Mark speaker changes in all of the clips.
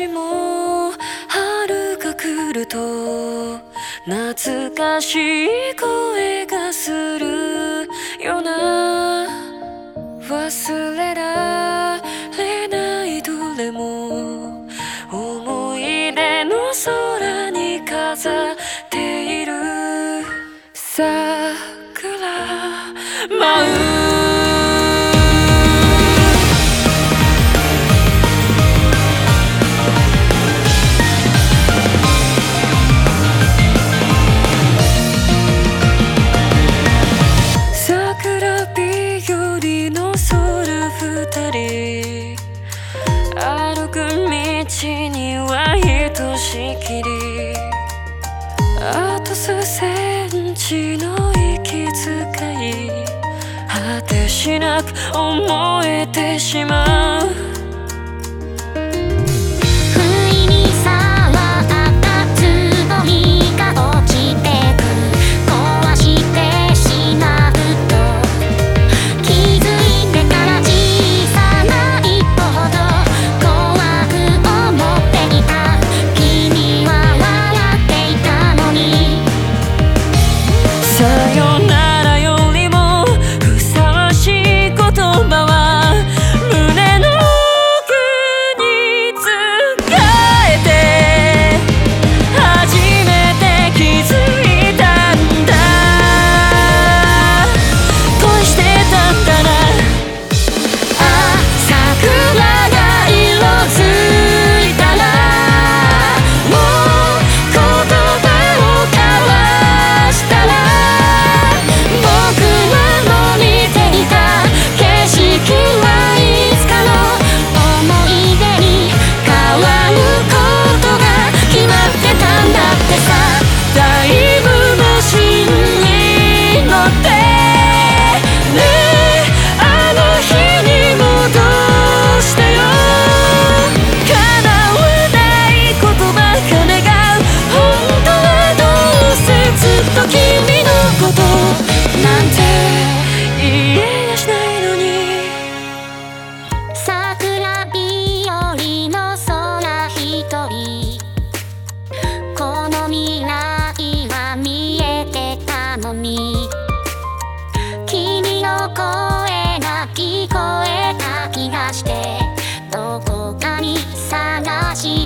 Speaker 1: しも春が来ると懐かしい声がするような忘れられないどれも思い出の空に飾っている桜舞うしなく思えてしまう。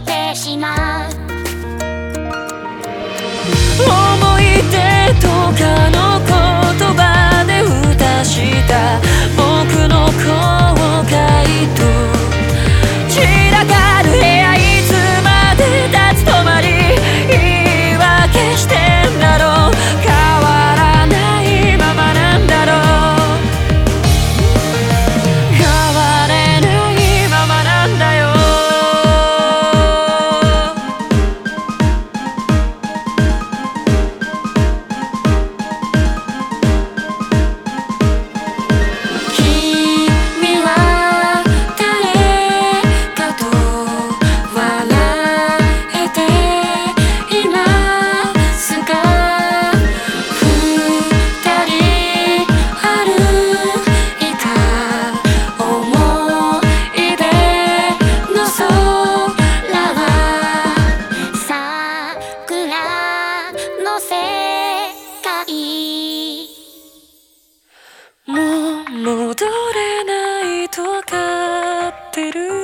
Speaker 1: てしまう思い出とかの言葉で蓋したってる。